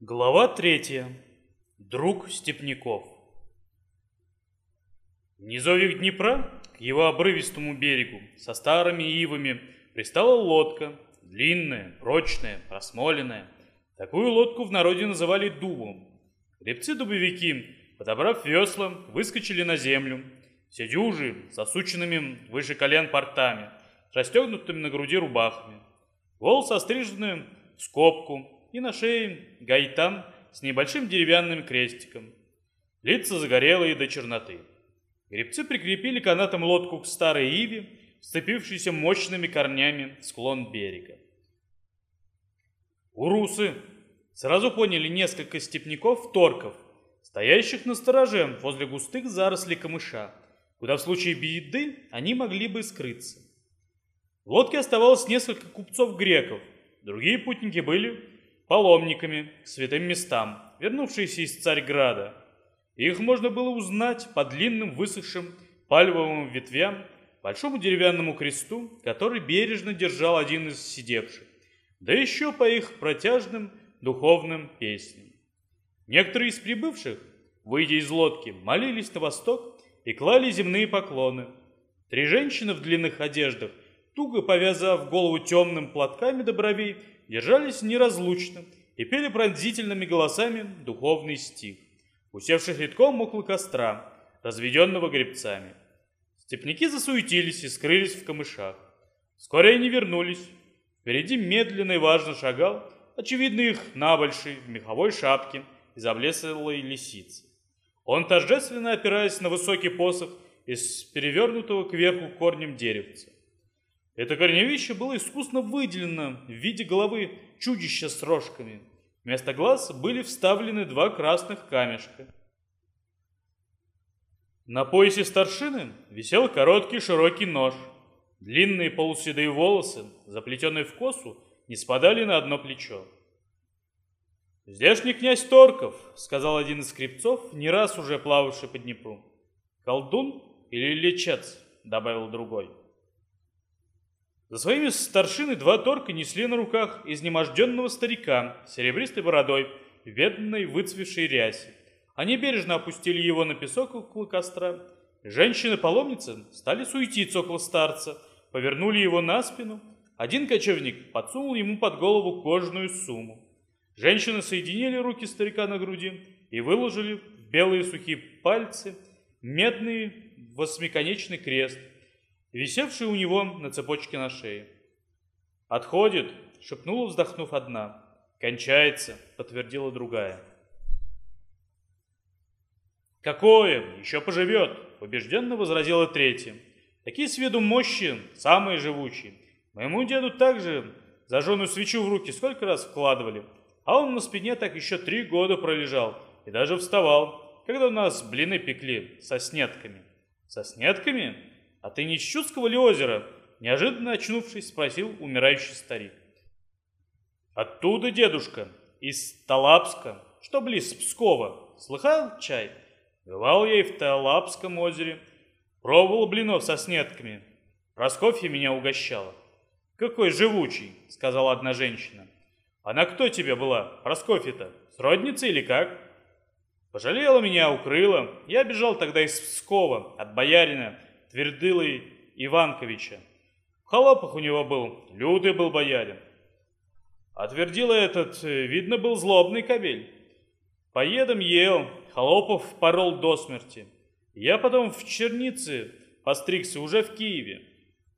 Глава третья. Друг Степняков. В низовьях Днепра к его обрывистому берегу со старыми ивами пристала лодка, длинная, прочная, просмоленная. Такую лодку в народе называли дубом. Гребцы-дубовики, подобрав весла, выскочили на землю. Все дюжи, засученными выше колен портами, расстегнутыми на груди рубахами. Волосы острижены в скобку, и на шее гайтан с небольшим деревянным крестиком. Лица загорелые до черноты. Гребцы прикрепили канатом лодку к старой иве, сцепившейся мощными корнями склон берега. Урусы сразу поняли несколько степняков-торков, стоящих на стороже возле густых зарослей камыша, куда в случае беды они могли бы скрыться. В лодке оставалось несколько купцов-греков, другие путники были паломниками к святым местам, вернувшиеся из Царьграда. Их можно было узнать по длинным высохшим пальвовым ветвям, большому деревянному кресту, который бережно держал один из сидевших, да еще по их протяжным духовным песням. Некоторые из прибывших, выйдя из лодки, молились на восток и клали земные поклоны. Три женщины в длинных одеждах, туго повязав голову темным платками до бровей, держались неразлучно и пели пронзительными голосами духовный стих, усевших редком около костра, разведенного гребцами. Степняки засуетились и скрылись в камышах. Вскоре они вернулись. Впереди медленно и важно шагал, очевидно их набольший, в меховой шапке из облесалой лисицы. Он, торжественно опираясь на высокий посох из перевернутого кверху корнем деревца. Это корневище было искусно выделено в виде головы чудища с рожками. Вместо глаз были вставлены два красных камешка. На поясе старшины висел короткий широкий нож. Длинные полуседые волосы, заплетенные в косу, не спадали на одно плечо. «Здешний князь Торков», — сказал один из скрипцов, не раз уже плававший по Днепру. «Колдун или лечец?» — добавил другой. За своими старшины два торка несли на руках изнеможденного старика с серебристой бородой в бедной выцвевшей рясе. Они бережно опустили его на песок около костра. Женщины-паломницы стали суетиться около старца, повернули его на спину. Один кочевник подсунул ему под голову кожаную сумму. Женщины соединили руки старика на груди и выложили в белые сухие пальцы медный восьмиконечный крест – висевший у него на цепочке на шее. «Отходит!» — шепнула, вздохнув одна. «Кончается!» — подтвердила другая. «Какое? Еще поживет!» — убежденно возразила третья. «Такие с виду мощи, самые живучие. Моему деду также зажженную свечу в руки сколько раз вкладывали, а он на спине так еще три года пролежал и даже вставал, когда у нас блины пекли со снетками». «Со снетками?» «А ты не с Чудского ли озера?» Неожиданно очнувшись, спросил умирающий старик. «Оттуда, дедушка, из Талапска, что близ Пскова. Слыхал чай? Бывал я и в Талапском озере. Пробовал блинов со снетками. Просковья меня угощала». «Какой живучий!» — сказала одна женщина. «Она кто тебе была, Просковья-то? Сродница или как?» Пожалела меня, укрыла. Я бежал тогда из Пскова, от боярина, Твердылы Иванковича. В холопах у него был, лютый был боярин. А Твердила этот, э, видно, был злобный кобель. Поедом ел, холопов порол до смерти. Я потом в Чернице постригся уже в Киеве.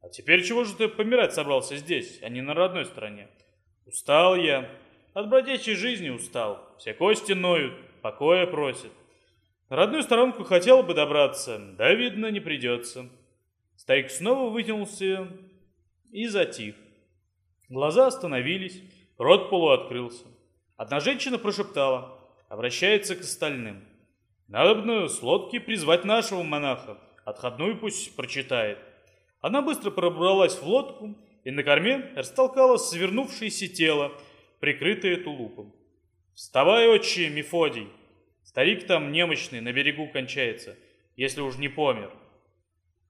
А теперь чего же ты помирать собрался здесь, а не на родной стороне? Устал я, от бродячей жизни устал. Все кости ноют, покоя просят. Родную сторонку хотел бы добраться, да, видно, не придется. Старик снова вытянулся и затих. Глаза остановились, рот полуоткрылся. Одна женщина прошептала, обращается к остальным. Надо бы с лодки призвать нашего монаха, отходную пусть прочитает. Она быстро пробралась в лодку и на корме растолкала свернувшееся тело, прикрытое тулупом. «Вставай, отче Мефодий!» Старик там немощный, на берегу кончается, если уж не помер.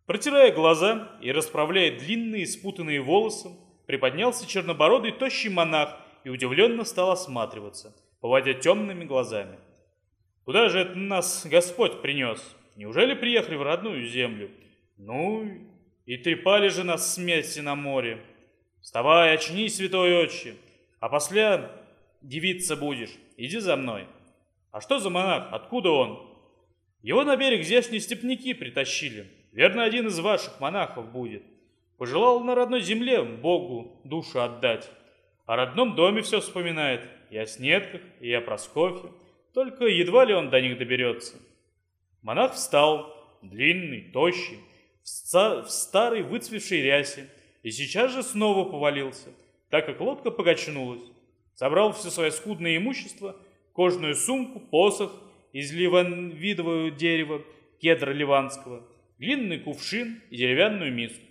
Протирая глаза и расправляя длинные спутанные волосы, приподнялся чернобородый тощий монах и удивленно стал осматриваться. поводя темными глазами. «Куда же это нас Господь принес? Неужели приехали в родную землю? Ну, и трепали же нас смерти на море. Вставай, очнись, святой отче, а после девиться будешь. Иди за мной». «А что за монах? Откуда он?» «Его на берег здешние степняки притащили. Верно, один из ваших монахов будет. Пожелал на родной земле Богу душу отдать. О родном доме все вспоминает, и о Снетках, и о Проскофе. Только едва ли он до них доберется». Монах встал, длинный, тощий, в, ста в старой выцвевшей рясе, и сейчас же снова повалился, так как лодка покачнулась. Собрал все свое скудное имущество – кожаную сумку, посох из ливанвидового дерева, кедра ливанского, длинный кувшин и деревянную миску.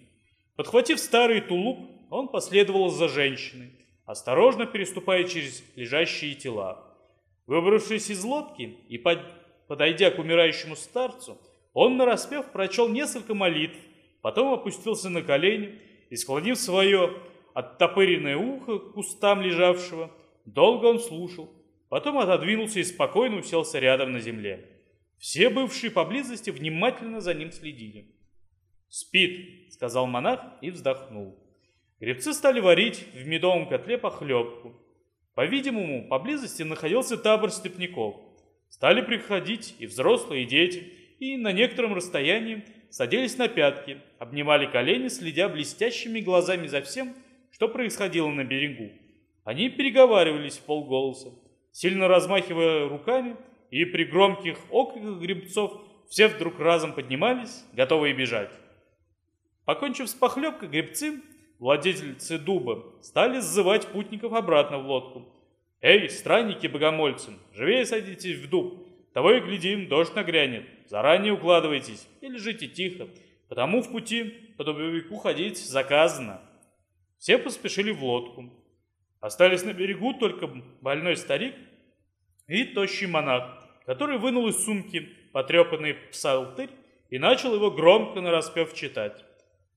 Подхватив старый тулуп, он последовал за женщиной, осторожно переступая через лежащие тела. Выбравшись из лодки и под... подойдя к умирающему старцу, он нараспев прочел несколько молитв, потом опустился на колени и, склонив свое оттопыренное ухо к кустам лежавшего, долго он слушал, Потом отодвинулся и спокойно уселся рядом на земле. Все бывшие поблизости внимательно за ним следили. «Спит», — сказал монах и вздохнул. Гребцы стали варить в медовом котле похлебку. По-видимому, поблизости находился табор степняков. Стали приходить и взрослые, и дети, и на некотором расстоянии садились на пятки, обнимали колени, следя блестящими глазами за всем, что происходило на берегу. Они переговаривались в полголоса сильно размахивая руками, и при громких окриках гребцов все вдруг разом поднимались, готовые бежать. Покончив с похлебкой, гребцы, владельцы дуба, стали сзывать путников обратно в лодку. «Эй, странники-богомольцы, живее садитесь в дуб, того и глядим, дождь нагрянет, заранее укладывайтесь и лежите тихо, потому в пути по дубовику ходить заказано». Все поспешили в лодку. Остались на берегу только больной старик и тощий монах, который вынул из сумки потрепанный псалтырь и начал его громко нараспев читать.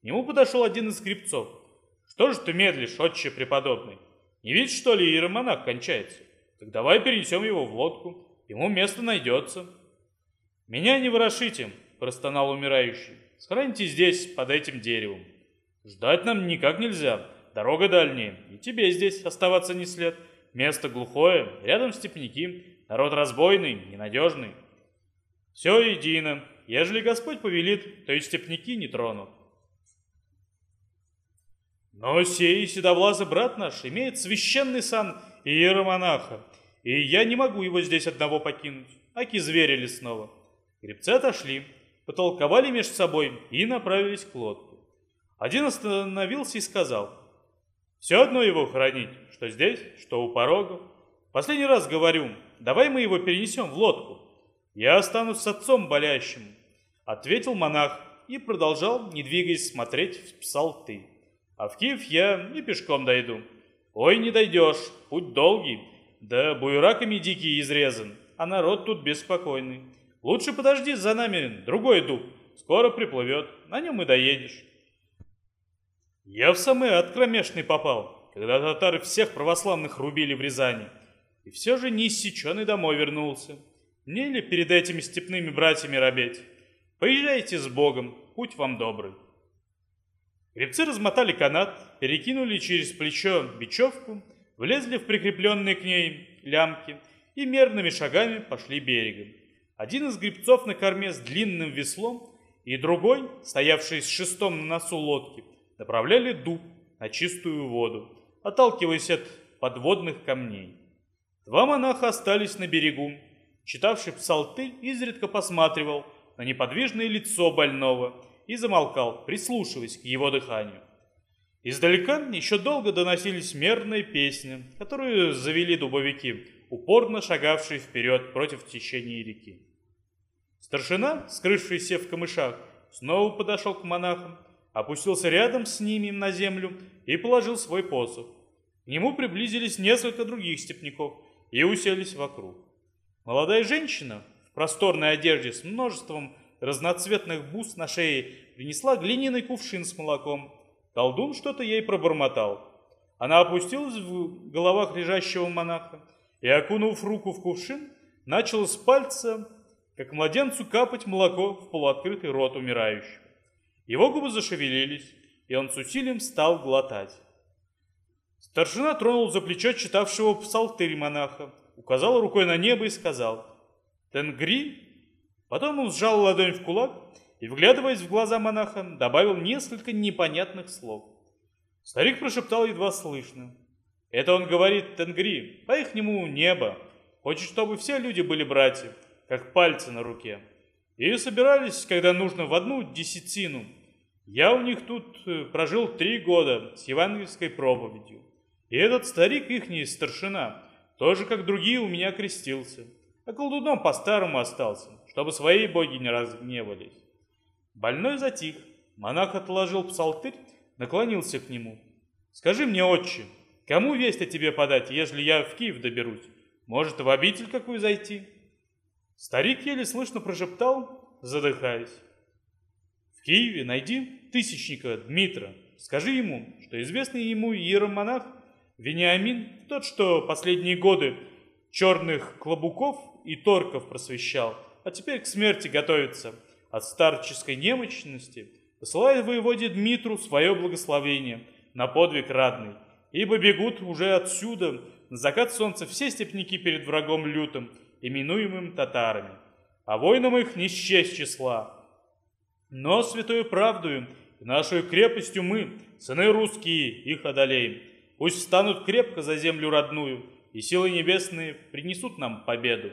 К нему подошел один из скрипцов. «Что же ты медлишь, отче преподобный? Не видишь, что ли, иеромонах кончается? Так давай перенесем его в лодку, ему место найдется». «Меня не ворошите», – простонал умирающий. «Схороните здесь, под этим деревом. Ждать нам никак нельзя, дорога дальняя, и тебе здесь оставаться не след. Место глухое, рядом степняки, народ разбойный, ненадежный. Все едино, ежели Господь повелит, то и степняки не тронут. Но сей седовласый брат наш имеет священный сан иеромонаха, и я не могу его здесь одного покинуть, аки звери лесного. Гребцы отошли, потолковали между собой и направились к лодке. Один остановился и сказал — все одно его хранить, что здесь, что у порога. Последний раз говорю, давай мы его перенесем в лодку. Я останусь с отцом болящим, ответил монах и продолжал, не двигаясь, смотреть в псалты. А в Киев я и пешком дойду. Ой, не дойдешь, путь долгий, да буераками дикий изрезан, а народ тут беспокойный. Лучше подожди за нами другой дуб, скоро приплывет, на нем и доедешь. Я в самый ад кромешный попал, когда татары всех православных рубили в Рязани. И все же неиссеченный домой вернулся. Мне ли перед этими степными братьями робеть? Поезжайте с Богом, путь вам добрый. Гребцы размотали канат, перекинули через плечо бечевку, влезли в прикрепленные к ней лямки и мерными шагами пошли берегом. Один из гребцов на корме с длинным веслом и другой, стоявший с шестом на носу лодки, направляли дуб на чистую воду, отталкиваясь от подводных камней. Два монаха остались на берегу. Читавший псалтырь изредка посматривал на неподвижное лицо больного и замолкал, прислушиваясь к его дыханию. Издалека еще долго доносились мерные песни, которые завели дубовики, упорно шагавшие вперед против течения реки. Старшина, скрывшийся в камышах, снова подошел к монахам опустился рядом с ними на землю и положил свой посох. К нему приблизились несколько других степняков и уселись вокруг. Молодая женщина в просторной одежде с множеством разноцветных бус на шее принесла глиняный кувшин с молоком. Колдун что-то ей пробормотал. Она опустилась в головах лежащего монаха и, окунув руку в кувшин, начал с пальца, как младенцу, капать молоко в полуоткрытый рот умирающего. Его губы зашевелились, и он с усилием стал глотать. Старшина тронул за плечо читавшего псалтырь монаха, указал рукой на небо и сказал «Тенгри?» Потом он сжал ладонь в кулак и, вглядываясь в глаза монаха, добавил несколько непонятных слов. Старик прошептал едва слышно. «Это он говорит Тенгри, по-ихнему небо. Хочет, чтобы все люди были братья, как пальцы на руке. И собирались, когда нужно, в одну десятину. Я у них тут э, прожил три года с евангельской проповедью. И этот старик ихний старшина, тоже как другие у меня крестился. А колдуном по-старому остался, чтобы свои боги не разгневались. Больной затих. Монах отложил псалтырь, наклонился к нему. «Скажи мне, отче, кому весть о тебе подать, ежели я в Киев доберусь? Может, в обитель какую зайти?» Старик еле слышно прошептал, задыхаясь. «В Киеве найди тысячника Дмитра. Скажи ему, что известный ему иеромонах Вениамин, тот, что последние годы черных клобуков и торков просвещал, а теперь к смерти готовится от старческой немощности, посылает воеводе Дмитру свое благословение на подвиг радный, ибо бегут уже отсюда на закат солнца все степники перед врагом лютым, именуемым татарами, а воинам их не счесть числа. Но святою правдою и нашу крепостью мы, сыны русские, их одолеем. Пусть встанут крепко за землю родную, и силы небесные принесут нам победу.